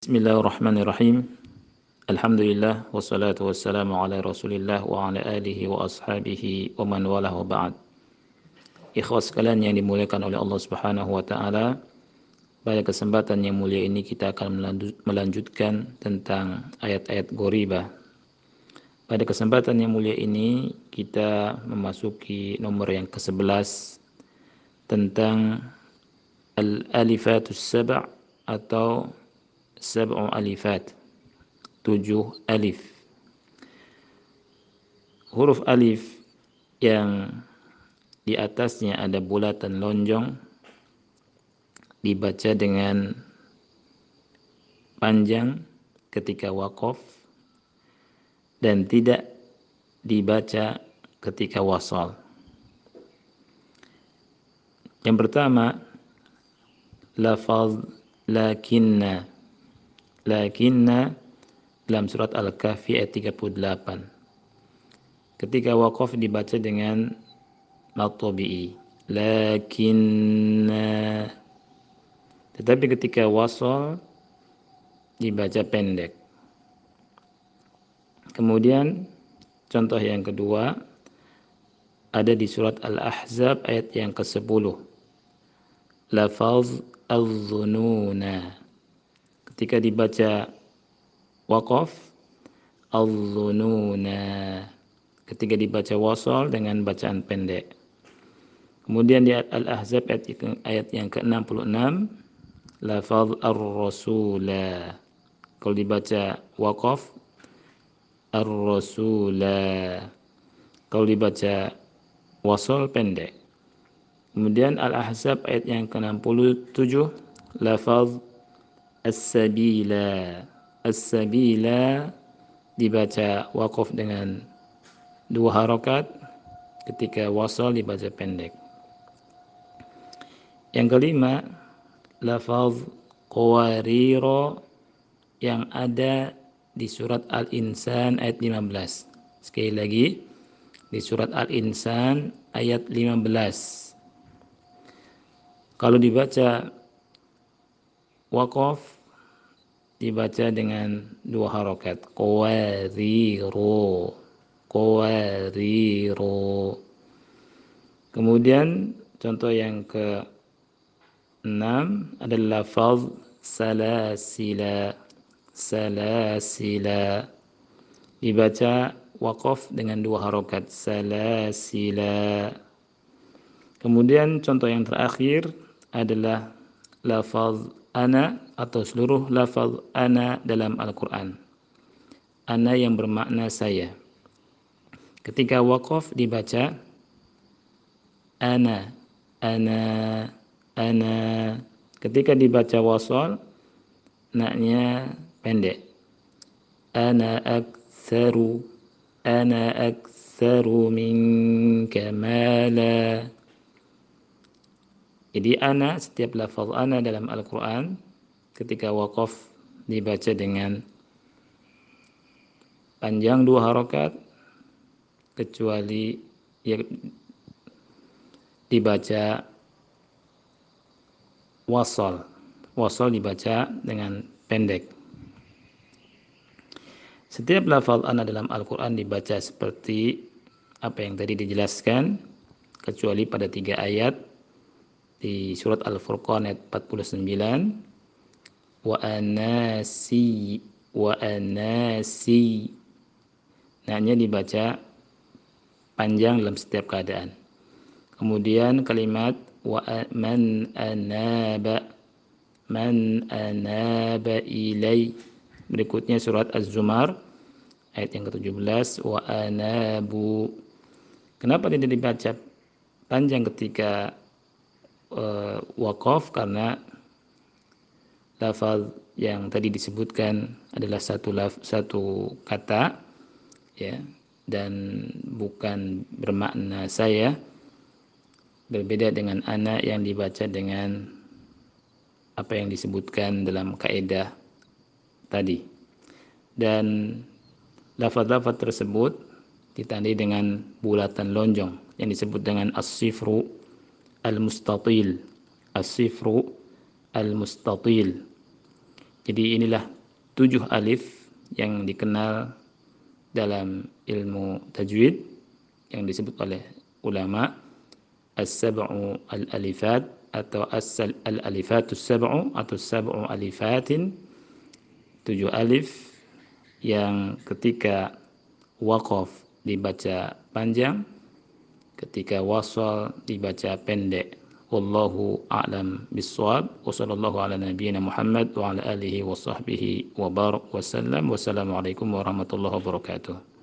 Bismillahirrahmanirrahim. Alhamdulillah wassalatu wassalamu ala Rasulillah wa ala alihi wa ashabihi wa man walah wa ba'd. Ikhwas sekalian yang dimuliakan oleh Allah Subhanahu wa taala, pada kesempatan yang mulia ini kita akan melanjutkan tentang ayat-ayat goribah. Pada kesempatan yang mulia ini kita memasuki nomor yang ke-11 tentang al-alifatus sab' atau sab'u alifat tujuh alif huruf alif yang di atasnya ada bulatan lonjong. Dibaca dengan panjang ketika wakaf dan tidak dibaca ketika wasal. Yang pertama, lafaz lakinna lakinna dalam surat Al-Kahfi ayat 38. Ketika waqaf dibaca dengan matobi'i. Lakinna tetapi ketika wasal dibaca pendek. Kemudian contoh yang kedua ada di surat Al-Ahzab ayat yang ke-10. Lafaz al-dhununa ketika dibaca waqaf al-dhununa ketika dibaca wasal dengan bacaan pendek. Kemudian di al-ahzab ayat, yang ke-66 lafaz ar-rasula. Kalau dibaca waqaf ar-rasula. Kalau dibaca wasal pendek. Kemudian al-ahzab ayat yang ke-67 lafaz as-sabila. As-sabila dibaca wakaf dengan dua harokat ketika wasal dibaca pendek. Yang kelima lafaz qawariro yang ada di surat Al-Insan ayat 15 sekali lagi di surat Al-Insan ayat 15 kalau dibaca Wakaf dibaca dengan dua harokat. Qawariro. Qawariro. Kemudian contoh yang ke enam adalah lafaz salasila. Salasila. Dibaca wakaf dengan dua harokat. Salasila. Kemudian contoh yang terakhir adalah lafaz ana atau seluruh lafaz ana dalam Al-Quran. Ana yang bermakna saya. Ketika wakaf dibaca ana, ana, ana. Ketika dibaca wasal, naknya pendek. Ana aktsaru, ana aktsaru minka mala. Jadi ana setiap lafaz ana dalam Al-Qur'an ketika wakaf dibaca dengan panjang dua harokat kecuali ya dibaca wasol wasol dibaca dengan pendek. Setiap lafaz ana dalam Al-Quran dibaca seperti apa yang tadi dijelaskan kecuali pada tiga ayat di surat Al-Furqan ayat 49 wa anasi wa anasi Nanya dibaca panjang dalam setiap keadaan. Kemudian kalimat wa man anaba man anaba ilai. Berikutnya surat Az-Zumar ayat yang ke-17 wa anabu. Kenapa tidak dibaca panjang ketika uh, wakaf karena lafaz yang tadi disebutkan adalah satu laf, satu kata ya dan bukan bermakna saya. Berbeda dengan anak yang dibaca dengan apa yang disebutkan dalam kaidah tadi. Dan lafaz-lafaz tersebut ditandai dengan bulatan lonjong yang disebut dengan as-sifru al-mustatil. As-sifru al-mustatil. Jadi inilah tujuh alif yang dikenal dalam ilmu tajwid yang disebut oleh ulama. As-sab'u al-alifat atau as al-alifatus sab'u atau sab'u alifatin. Tujuh alif yang ketika waqaf dibaca panjang ketika wasal dibaca pendek wallahu a'lam bissawab wa sallallahu ala nabiyyina Muhammad wa ala alihi wa sahbihi wa barak wa sallam wassalamu alaikum warahmatullahi wabarakatuh